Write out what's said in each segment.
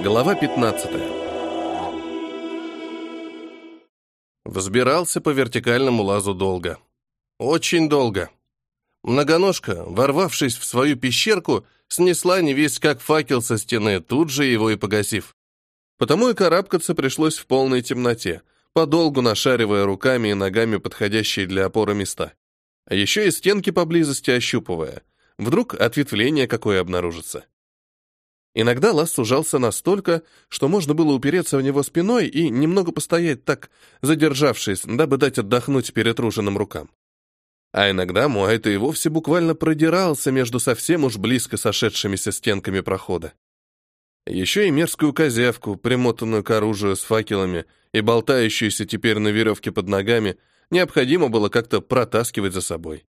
Глава 15. Взбирался по вертикальному лазу долго. Очень долго. Многоножка, ворвавшись в свою пещерку, снесла не весь как факел со стены, тут же его и погасив. Потому и карабкаться пришлось в полной темноте, подолгу нашаривая руками и ногами подходящие для опоры места. А еще и стенки поблизости ощупывая. Вдруг ответвление какое обнаружится. Иногда лаз сужался настолько, что можно было упереться в него спиной и немного постоять так, задержавшись, дабы дать отдохнуть перетруженным рукам. А иногда Муайта и вовсе буквально продирался между совсем уж близко сошедшимися стенками прохода. Еще и мерзкую козявку, примотанную к оружию с факелами и болтающуюся теперь на веревке под ногами, необходимо было как-то протаскивать за собой.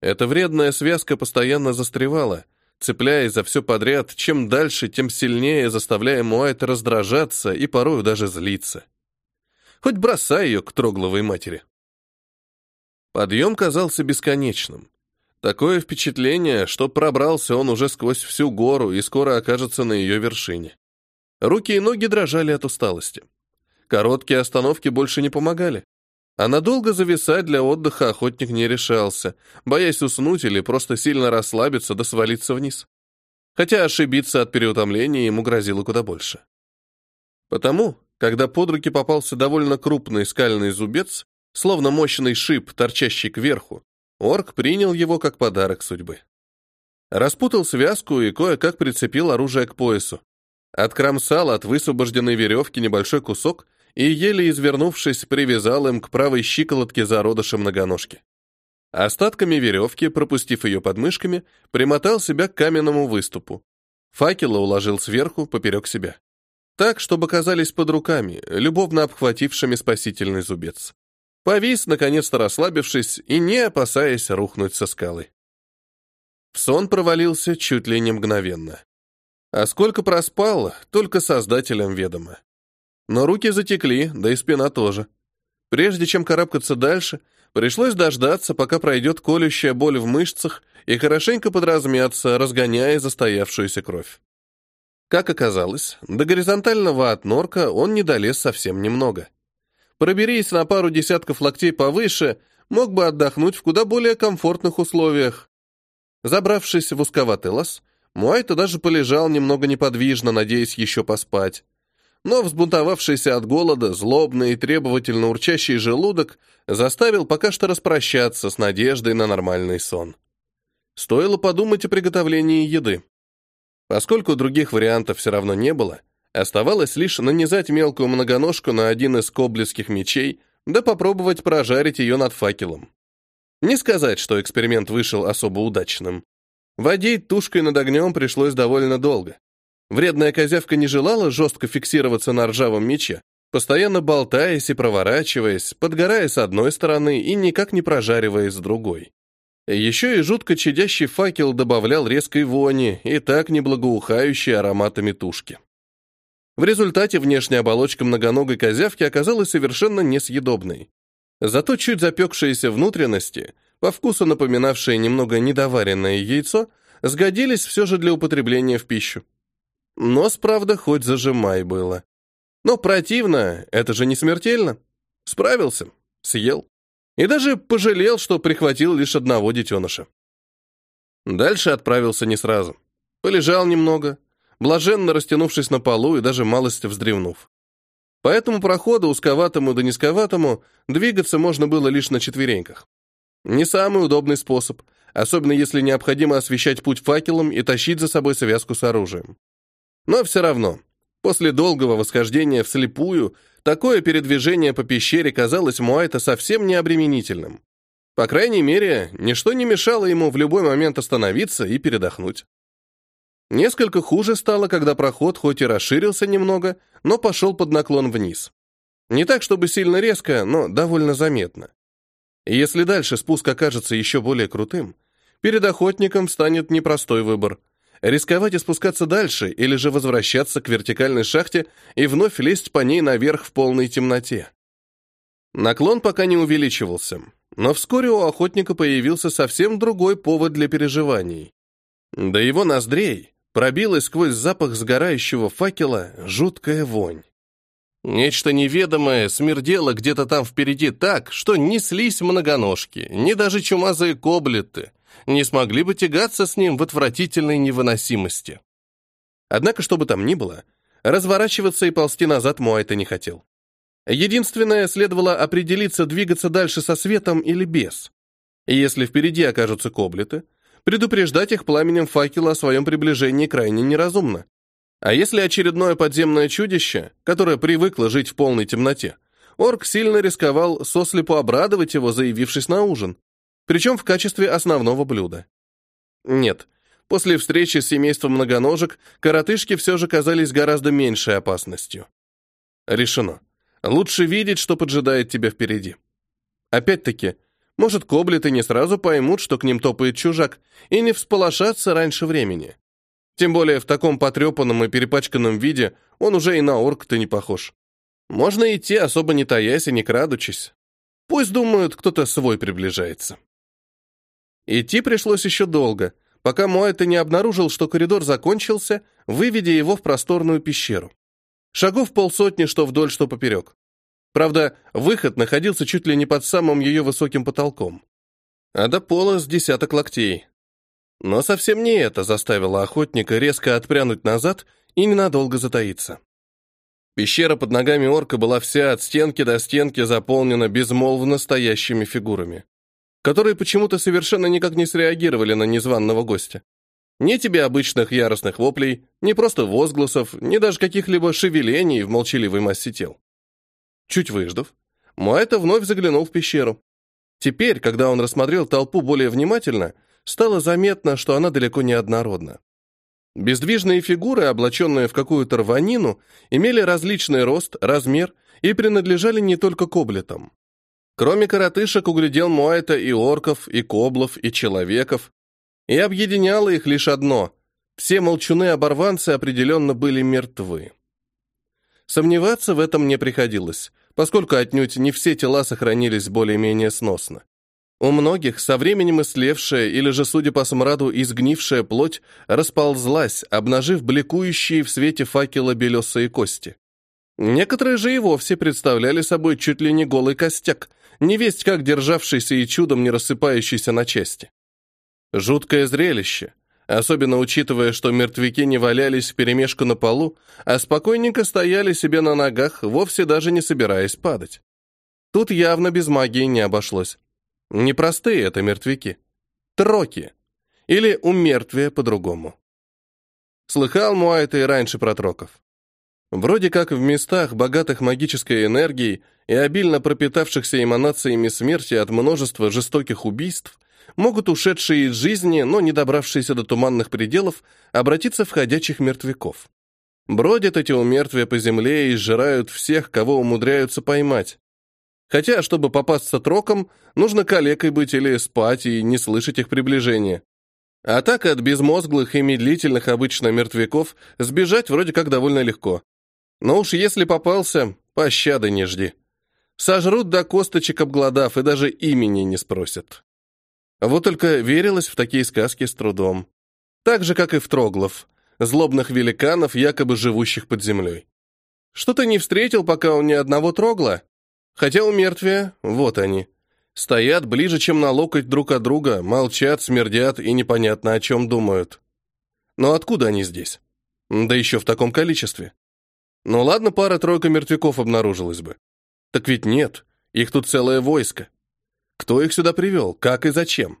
Эта вредная связка постоянно застревала, цепляясь за все подряд, чем дальше, тем сильнее заставляя Муайта раздражаться и порою даже злиться. Хоть бросай ее к трогловой матери. Подъем казался бесконечным. Такое впечатление, что пробрался он уже сквозь всю гору и скоро окажется на ее вершине. Руки и ноги дрожали от усталости. Короткие остановки больше не помогали. А надолго зависать для отдыха охотник не решался, боясь уснуть или просто сильно расслабиться да свалиться вниз. Хотя ошибиться от переутомления ему грозило куда больше. Потому, когда под руки попался довольно крупный скальный зубец, словно мощный шип, торчащий кверху, орк принял его как подарок судьбы. Распутал связку и кое-как прицепил оружие к поясу. Откромсал от высвобожденной веревки небольшой кусок и, еле извернувшись, привязал им к правой щиколотке зародыша многоножки. Остатками веревки, пропустив ее подмышками, примотал себя к каменному выступу. Факела уложил сверху, поперек себя. Так, чтобы казались под руками, любовно обхватившими спасительный зубец. Повис, наконец-то расслабившись и не опасаясь рухнуть со скалы. В сон провалился чуть ли не мгновенно. А сколько проспал, только создателям ведомо. Но руки затекли, да и спина тоже. Прежде чем карабкаться дальше, пришлось дождаться, пока пройдет колющая боль в мышцах и хорошенько подразмяться, разгоняя застоявшуюся кровь. Как оказалось, до горизонтального отнорка он не долез совсем немного. Проберись на пару десятков локтей повыше, мог бы отдохнуть в куда более комфортных условиях. Забравшись в узковатый лаз, Муайта даже полежал немного неподвижно, надеясь еще поспать но взбунтовавшийся от голода, злобный и требовательно урчащий желудок заставил пока что распрощаться с надеждой на нормальный сон. Стоило подумать о приготовлении еды. Поскольку других вариантов все равно не было, оставалось лишь нанизать мелкую многоножку на один из коблеских мечей, да попробовать прожарить ее над факелом. Не сказать, что эксперимент вышел особо удачным. Водить тушкой над огнем пришлось довольно долго. Вредная козявка не желала жестко фиксироваться на ржавом мече, постоянно болтаясь и проворачиваясь, подгорая с одной стороны и никак не прожариваясь с другой. Еще и жутко чадящий факел добавлял резкой вони и так неблагоухающей ароматами тушки. В результате внешняя оболочка многоногой козявки оказалась совершенно несъедобной. Зато чуть запекшиеся внутренности, по вкусу напоминавшие немного недоваренное яйцо, сгодились все же для употребления в пищу. Нос, правда, хоть зажимай было. Но противно, это же не смертельно. Справился, съел. И даже пожалел, что прихватил лишь одного детеныша. Дальше отправился не сразу. Полежал немного, блаженно растянувшись на полу и даже малость вздремнув. По этому проходу, узковатому да низковатому, двигаться можно было лишь на четвереньках. Не самый удобный способ, особенно если необходимо освещать путь факелом и тащить за собой связку с оружием. Но все равно, после долгого восхождения вслепую, такое передвижение по пещере казалось Муайта совсем не обременительным. По крайней мере, ничто не мешало ему в любой момент остановиться и передохнуть. Несколько хуже стало, когда проход хоть и расширился немного, но пошел под наклон вниз. Не так, чтобы сильно резко, но довольно заметно. И если дальше спуск окажется еще более крутым, перед охотником станет непростой выбор – рисковать и спускаться дальше, или же возвращаться к вертикальной шахте и вновь лезть по ней наверх в полной темноте. Наклон пока не увеличивался, но вскоре у охотника появился совсем другой повод для переживаний. До его ноздрей, пробилась сквозь запах сгорающего факела жуткая вонь. Нечто неведомое смердело где-то там впереди так, что неслись многоножки, ни даже чумазые коблеты не смогли бы тягаться с ним в отвратительной невыносимости. Однако, что бы там ни было, разворачиваться и ползти назад Муайта не хотел. Единственное, следовало определиться, двигаться дальше со светом или без. Если впереди окажутся коблеты, предупреждать их пламенем факела о своем приближении крайне неразумно. А если очередное подземное чудище, которое привыкло жить в полной темноте, орк сильно рисковал сослепу обрадовать его, заявившись на ужин, причем в качестве основного блюда. Нет, после встречи с семейством многоножек коротышки все же казались гораздо меньшей опасностью. Решено. Лучше видеть, что поджидает тебя впереди. Опять-таки, может, коблеты не сразу поймут, что к ним топает чужак, и не всполошатся раньше времени. Тем более в таком потрепанном и перепачканном виде он уже и на орк-то не похож. Можно идти, особо не таясь и не крадучись. Пусть думают, кто-то свой приближается. Идти пришлось еще долго, пока Моэта не обнаружил, что коридор закончился, выведя его в просторную пещеру. Шагов полсотни, что вдоль, что поперек. Правда, выход находился чуть ли не под самым ее высоким потолком. А до пола с десяток локтей. Но совсем не это заставило охотника резко отпрянуть назад и ненадолго затаиться. Пещера под ногами орка была вся от стенки до стенки заполнена безмолвно стоящими фигурами, которые почему-то совершенно никак не среагировали на незваного гостя. Ни тебе обычных яростных воплей, ни просто возгласов, ни даже каких-либо шевелений в молчаливой массе тел. Чуть выждав, Муайта вновь заглянул в пещеру. Теперь, когда он рассмотрел толпу более внимательно, стало заметно, что она далеко не однородна. Бездвижные фигуры, облаченные в какую-то рванину, имели различный рост, размер и принадлежали не только коблетам. Кроме коротышек углядел Муайта и орков, и коблов, и человеков, и объединяло их лишь одно — все молчуны-оборванцы определенно были мертвы. Сомневаться в этом не приходилось, поскольку отнюдь не все тела сохранились более-менее сносно. У многих со временем ислевшая или же, судя по смраду, изгнившая плоть расползлась, обнажив бликующие в свете факела белесые кости. Некоторые же и вовсе представляли собой чуть ли не голый костяк, невесть как державшийся и чудом не рассыпающийся на части. Жуткое зрелище, особенно учитывая, что мертвяки не валялись вперемешку на полу, а спокойненько стояли себе на ногах, вовсе даже не собираясь падать. Тут явно без магии не обошлось. Непростые это мертвяки. Троки. Или умертвие по-другому. Слыхал Муайта и раньше про троков. Вроде как в местах, богатых магической энергией и обильно пропитавшихся эманациями смерти от множества жестоких убийств, могут ушедшие из жизни, но не добравшиеся до туманных пределов, обратиться в ходячих мертвяков. Бродят эти умертвия по земле и сжирают всех, кого умудряются поймать. Хотя, чтобы попасться троком, нужно калекой быть или спать и не слышать их приближения. А так от безмозглых и медлительных обычно мертвяков сбежать вроде как довольно легко. Но уж если попался, пощады не жди. Сожрут до косточек обглодав и даже имени не спросят. Вот только верилось в такие сказки с трудом. Так же, как и в троглов, злобных великанов, якобы живущих под землей. Что-то не встретил пока он ни одного трогла? Хотя у мертвия, вот они. Стоят ближе, чем на локоть друг от друга, молчат, смердят и непонятно о чем думают. Но откуда они здесь? Да еще в таком количестве. Ну ладно, пара-тройка мертвяков обнаружилась бы. Так ведь нет, их тут целое войско. Кто их сюда привел, как и зачем?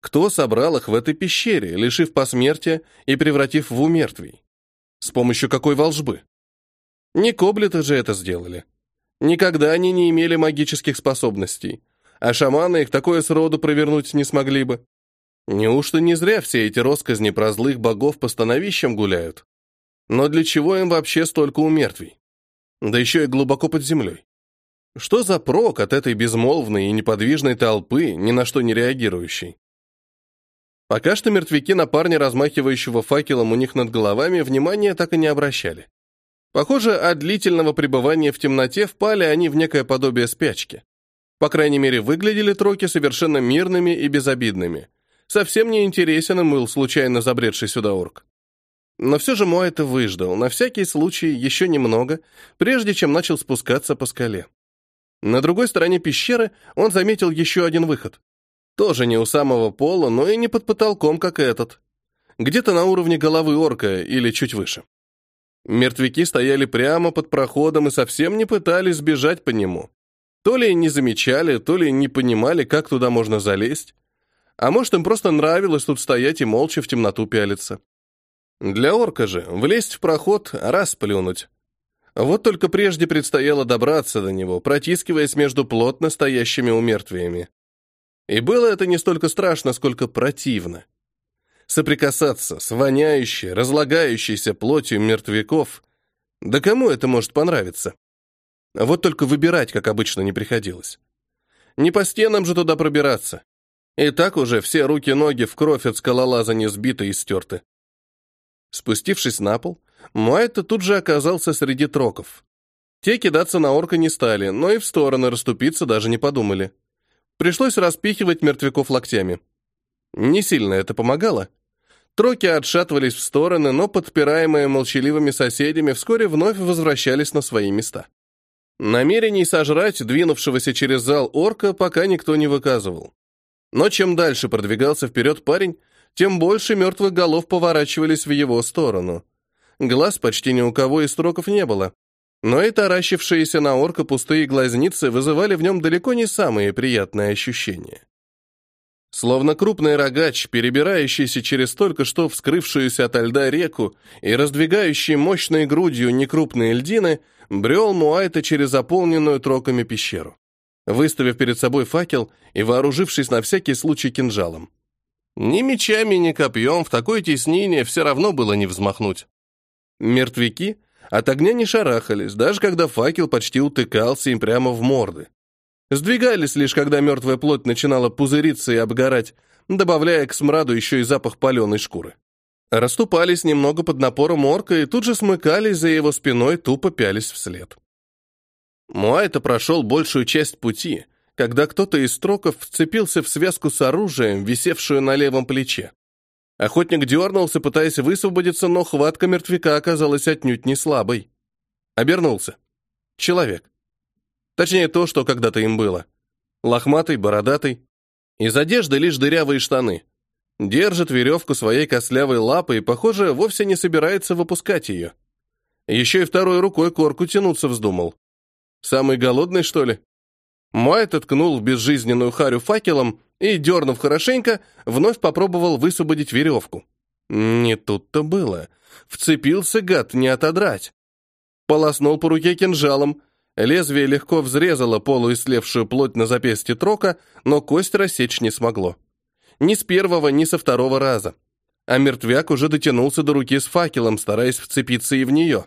Кто собрал их в этой пещере, лишив посмертия и превратив в умертвий? С помощью какой волжбы? Не коблеты же это сделали. Никогда они не имели магических способностей, а шаманы их такое сроду провернуть не смогли бы. Неужто не зря все эти росказни про злых богов по становищам гуляют? Но для чего им вообще столько умертвий? Да еще и глубоко под землей. Что за прок от этой безмолвной и неподвижной толпы, ни на что не реагирующей? Пока что мертвяки на парня, размахивающего факелом у них над головами, внимания так и не обращали. Похоже, от длительного пребывания в темноте впали они в некое подобие спячки. По крайней мере, выглядели троки совершенно мирными и безобидными. Совсем не интересен им был случайно забредший сюда орк. Но все же Муайта выждал, на всякий случай еще немного, прежде чем начал спускаться по скале. На другой стороне пещеры он заметил еще один выход. Тоже не у самого пола, но и не под потолком, как этот. Где-то на уровне головы орка или чуть выше. Мертвяки стояли прямо под проходом и совсем не пытались сбежать по нему. То ли не замечали, то ли не понимали, как туда можно залезть. А может, им просто нравилось тут стоять и молча в темноту пялиться. Для орка же влезть в проход — раз плюнуть. Вот только прежде предстояло добраться до него, протискиваясь между плотно стоящими умертвиями. И было это не столько страшно, сколько противно. Соприкасаться с воняющей, разлагающейся плотью мертвяков. Да кому это может понравиться? Вот только выбирать, как обычно, не приходилось. Не по стенам же туда пробираться. И так уже все руки-ноги в кровь от скалолаза не сбиты и стерты. Спустившись на пол, Муайта тут же оказался среди троков. Те кидаться на орка не стали, но и в стороны расступиться даже не подумали. Пришлось распихивать мертвяков локтями. Не сильно это помогало. Троки отшатывались в стороны, но, подпираемые молчаливыми соседями, вскоре вновь возвращались на свои места. Намерений сожрать двинувшегося через зал орка пока никто не выказывал. Но чем дальше продвигался вперед парень, тем больше мертвых голов поворачивались в его сторону. Глаз почти ни у кого из строков не было. Но и таращившиеся на орка пустые глазницы вызывали в нем далеко не самые приятные ощущения. Словно крупный рогач, перебирающийся через только что вскрывшуюся ото льда реку и раздвигающий мощной грудью некрупные льдины, брел Муайта через заполненную троками пещеру, выставив перед собой факел и вооружившись на всякий случай кинжалом. Ни мечами, ни копьем в такой теснине все равно было не взмахнуть. Мертвяки от огня не шарахались, даже когда факел почти утыкался им прямо в морды. Сдвигались лишь, когда мертвая плоть начинала пузыриться и обгорать, добавляя к смраду еще и запах паленой шкуры. Расступались немного под напором орка и тут же смыкались за его спиной, тупо пялись вслед. Муайта прошел большую часть пути, когда кто-то из строков вцепился в связку с оружием, висевшую на левом плече. Охотник дернулся, пытаясь высвободиться, но хватка мертвяка оказалась отнюдь не слабой. Обернулся. Человек. Точнее, то, что когда-то им было. Лохматый, бородатый. Из одежды лишь дырявые штаны. Держит веревку своей костлявой лапой и, похоже, вовсе не собирается выпускать ее. Еще и второй рукой корку тянуться вздумал. Самый голодный, что ли? Муайт ткнул в безжизненную харю факелом и, дернув хорошенько, вновь попробовал высвободить веревку. Не тут-то было. Вцепился гад, не отодрать. Полоснул по руке кинжалом. Лезвие легко взрезало полуислевшую плоть на запястье трока, но кость рассечь не смогло. Ни с первого, ни со второго раза. А мертвяк уже дотянулся до руки с факелом, стараясь вцепиться и в нее.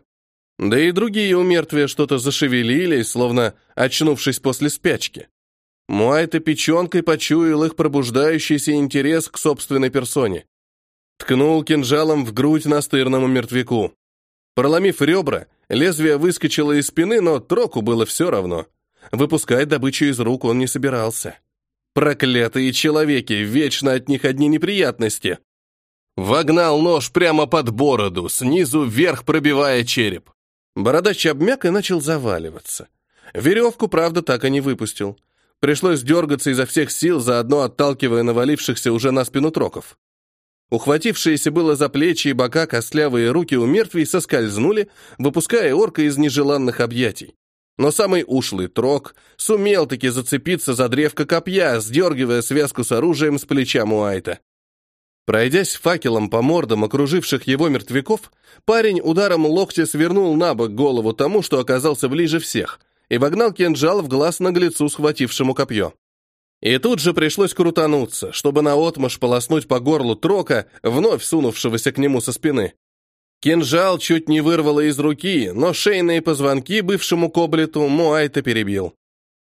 Да и другие умертвия что-то зашевелились, словно очнувшись после спячки. Муайта печенкой почуял их пробуждающийся интерес к собственной персоне. Ткнул кинжалом в грудь настырному мертвяку. Проломив ребра, лезвие выскочило из спины, но Троку было все равно. Выпускать добычу из рук он не собирался. Проклятые человеки, вечно от них одни неприятности. Вогнал нож прямо под бороду, снизу вверх пробивая череп. Бородач обмяк и начал заваливаться. Веревку, правда, так и не выпустил. Пришлось дергаться изо всех сил, заодно отталкивая навалившихся уже на спину троков. Ухватившиеся было за плечи и бока костлявые руки у мертвей соскользнули, выпуская орка из нежеланных объятий. Но самый ушлый трок сумел таки зацепиться за древко копья, сдергивая связку с оружием с плеча Муайта. Пройдясь факелом по мордам окруживших его мертвяков, парень ударом локтя свернул на бок голову тому, что оказался ближе всех, и вогнал кинжал в глаз наглецу, схватившему копье. И тут же пришлось крутануться, чтобы наотмашь полоснуть по горлу трока, вновь сунувшегося к нему со спины. Кинжал чуть не вырвало из руки, но шейные позвонки бывшему коблету Муайта перебил.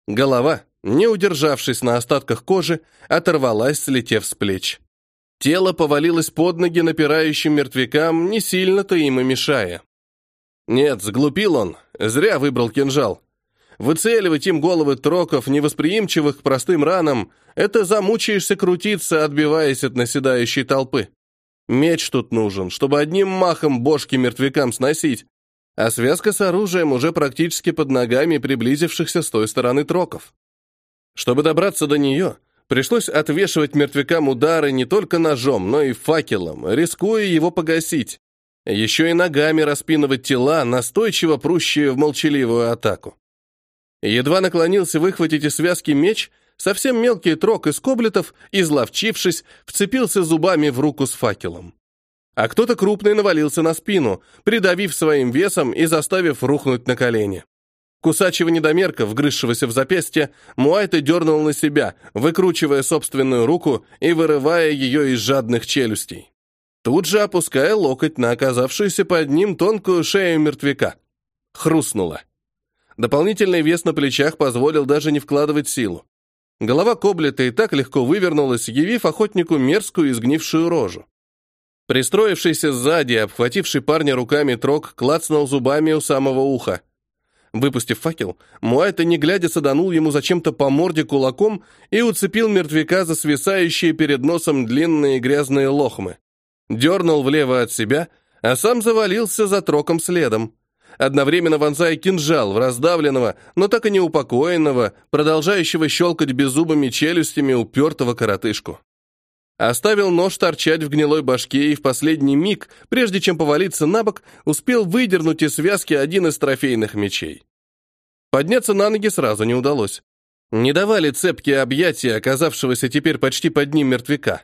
Голова, не удержавшись на остатках кожи, оторвалась, слетев с плеч. Тело повалилось под ноги напирающим мертвякам, не сильно-то им и мешая. Нет, сглупил он, зря выбрал кинжал. Выцеливать им головы троков, невосприимчивых к простым ранам, это замучаешься крутиться, отбиваясь от наседающей толпы. Меч тут нужен, чтобы одним махом бошки мертвякам сносить, а связка с оружием уже практически под ногами приблизившихся с той стороны троков. Чтобы добраться до нее, пришлось отвешивать мертвякам удары не только ножом, но и факелом, рискуя его погасить. Еще и ногами распинывать тела, настойчиво прущие в молчаливую атаку. Едва наклонился выхватить из связки меч, совсем мелкий трок из коблетов, изловчившись, вцепился зубами в руку с факелом. А кто-то крупный навалился на спину, придавив своим весом и заставив рухнуть на колени. Кусачего недомерка, вгрызшегося в запястье, Муайта дернул на себя, выкручивая собственную руку и вырывая ее из жадных челюстей тут же опуская локоть на оказавшуюся под ним тонкую шею мертвяка. Хрустнуло. Дополнительный вес на плечах позволил даже не вкладывать силу. Голова коблета и так легко вывернулась, явив охотнику мерзкую изгнившую рожу. Пристроившийся сзади, обхвативший парня руками трог, клацнул зубами у самого уха. Выпустив факел, Муайта, не глядя, саданул ему зачем-то по морде кулаком и уцепил мертвяка за свисающие перед носом длинные грязные лохмы дернул влево от себя, а сам завалился за троком следом. Одновременно вонзая кинжал в раздавленного, но так и не упокоенного, продолжающего щелкать беззубыми челюстями упертого коротышку. Оставил нож торчать в гнилой башке и в последний миг, прежде чем повалиться на бок, успел выдернуть из связки один из трофейных мечей. Подняться на ноги сразу не удалось. Не давали цепкие объятия оказавшегося теперь почти под ним мертвяка.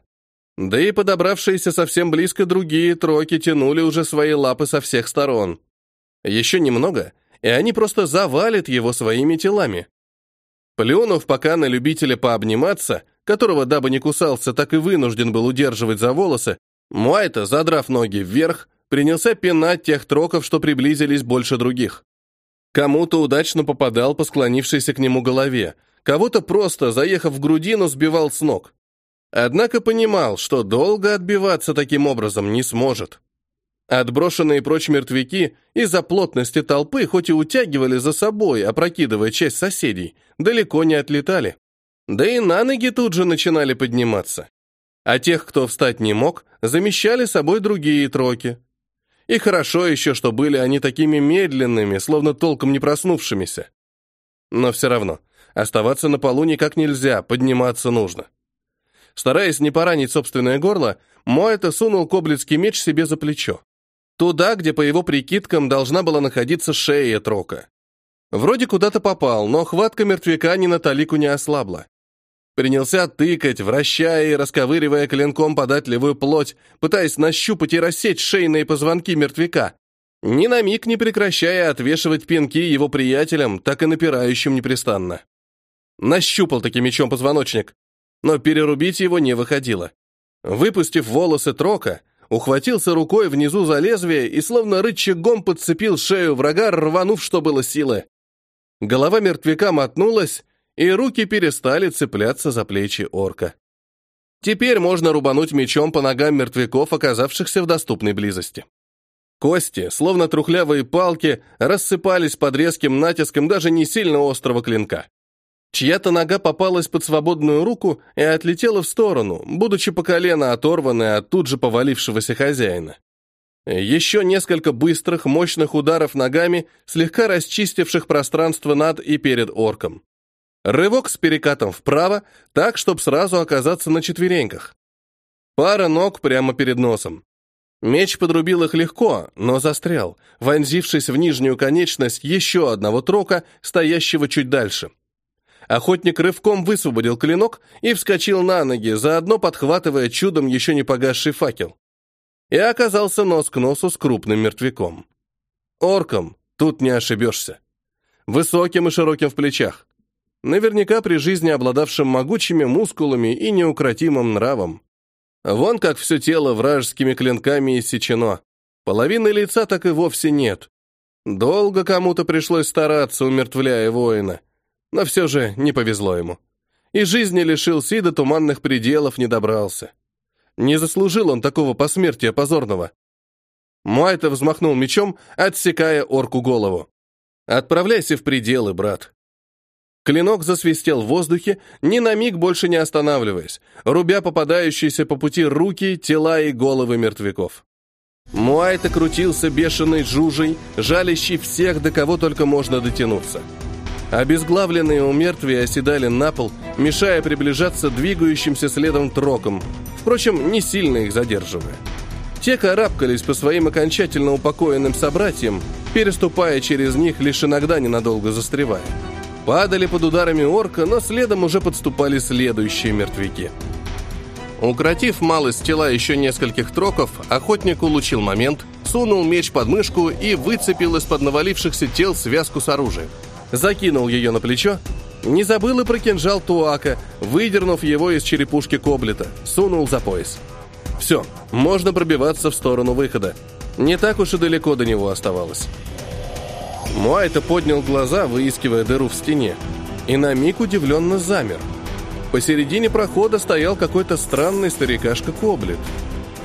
Да и подобравшиеся совсем близко другие троки тянули уже свои лапы со всех сторон. Еще немного, и они просто завалят его своими телами. Плюнув пока на любителя пообниматься, которого, дабы не кусался, так и вынужден был удерживать за волосы, Муайта, задрав ноги вверх, принялся пинать тех троков, что приблизились больше других. Кому-то удачно попадал по склонившейся к нему голове, кого-то просто, заехав в грудину, сбивал с ног. Однако понимал, что долго отбиваться таким образом не сможет. Отброшенные прочь мертвяки из-за плотности толпы хоть и утягивали за собой, опрокидывая часть соседей, далеко не отлетали. Да и на ноги тут же начинали подниматься. А тех, кто встать не мог, замещали собой другие троки. И хорошо еще, что были они такими медленными, словно толком не проснувшимися. Но все равно, оставаться на полу никак нельзя, подниматься нужно. Стараясь не поранить собственное горло, Моэта сунул коблицкий меч себе за плечо. Туда, где, по его прикидкам, должна была находиться шея Трока. Вроде куда-то попал, но хватка мертвяка ни на талику не ослабла. Принялся тыкать, вращая и расковыривая клинком податливую плоть, пытаясь нащупать и рассечь шейные позвонки мертвяка, ни на миг не прекращая отвешивать пинки его приятелям, так и напирающим непрестанно. Нащупал таки мечом позвоночник, но перерубить его не выходило. Выпустив волосы трока, ухватился рукой внизу за лезвие и словно рычагом подцепил шею врага, рванув, что было силы. Голова мертвяка мотнулась, и руки перестали цепляться за плечи орка. Теперь можно рубануть мечом по ногам мертвяков, оказавшихся в доступной близости. Кости, словно трухлявые палки, рассыпались под резким натиском даже не сильно острого клинка. Чья-то нога попалась под свободную руку и отлетела в сторону, будучи по колено оторванной от тут же повалившегося хозяина. Еще несколько быстрых, мощных ударов ногами, слегка расчистивших пространство над и перед орком. Рывок с перекатом вправо, так, чтобы сразу оказаться на четвереньках. Пара ног прямо перед носом. Меч подрубил их легко, но застрял, вонзившись в нижнюю конечность еще одного трока, стоящего чуть дальше. Охотник рывком высвободил клинок и вскочил на ноги, заодно подхватывая чудом еще не погасший факел. И оказался нос к носу с крупным мертвяком. Орком, тут не ошибешься. Высоким и широким в плечах. Наверняка при жизни обладавшим могучими мускулами и неукротимым нравом. Вон как все тело вражескими клинками иссечено. Половины лица так и вовсе нет. Долго кому-то пришлось стараться, умертвляя воина но все же не повезло ему. И жизни лишился, и до туманных пределов не добрался. Не заслужил он такого посмертия позорного. Муайта взмахнул мечом, отсекая орку голову. «Отправляйся в пределы, брат». Клинок засвистел в воздухе, ни на миг больше не останавливаясь, рубя попадающиеся по пути руки, тела и головы мертвяков. Муайта крутился бешеной жужей, жалящий всех, до кого только можно дотянуться. Обезглавленные у мертвия оседали на пол, мешая приближаться двигающимся следом трокам, впрочем, не сильно их задерживая. Те карабкались по своим окончательно упокоенным собратьям, переступая через них, лишь иногда ненадолго застревая. Падали под ударами орка, но следом уже подступали следующие мертвяки. Укротив малость тела еще нескольких троков, охотник улучил момент, сунул меч под мышку и выцепил из-под навалившихся тел связку с оружием. Закинул ее на плечо, не забыл и про кинжал Туака, выдернув его из черепушки Коблета, сунул за пояс. Все, можно пробиваться в сторону выхода. Не так уж и далеко до него оставалось. Муайта поднял глаза, выискивая дыру в стене, и на миг удивленно замер. Посередине прохода стоял какой-то странный старикашка Коблет.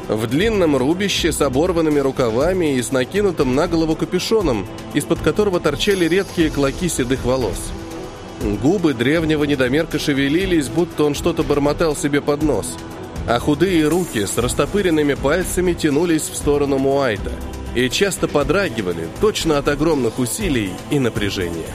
В длинном рубище с оборванными рукавами и с накинутым на голову капюшоном, из-под которого торчали редкие клоки седых волос. Губы древнего недомерка шевелились, будто он что-то бормотал себе под нос – а худые руки с растопыренными пальцами тянулись в сторону Муайта и часто подрагивали точно от огромных усилий и напряжения.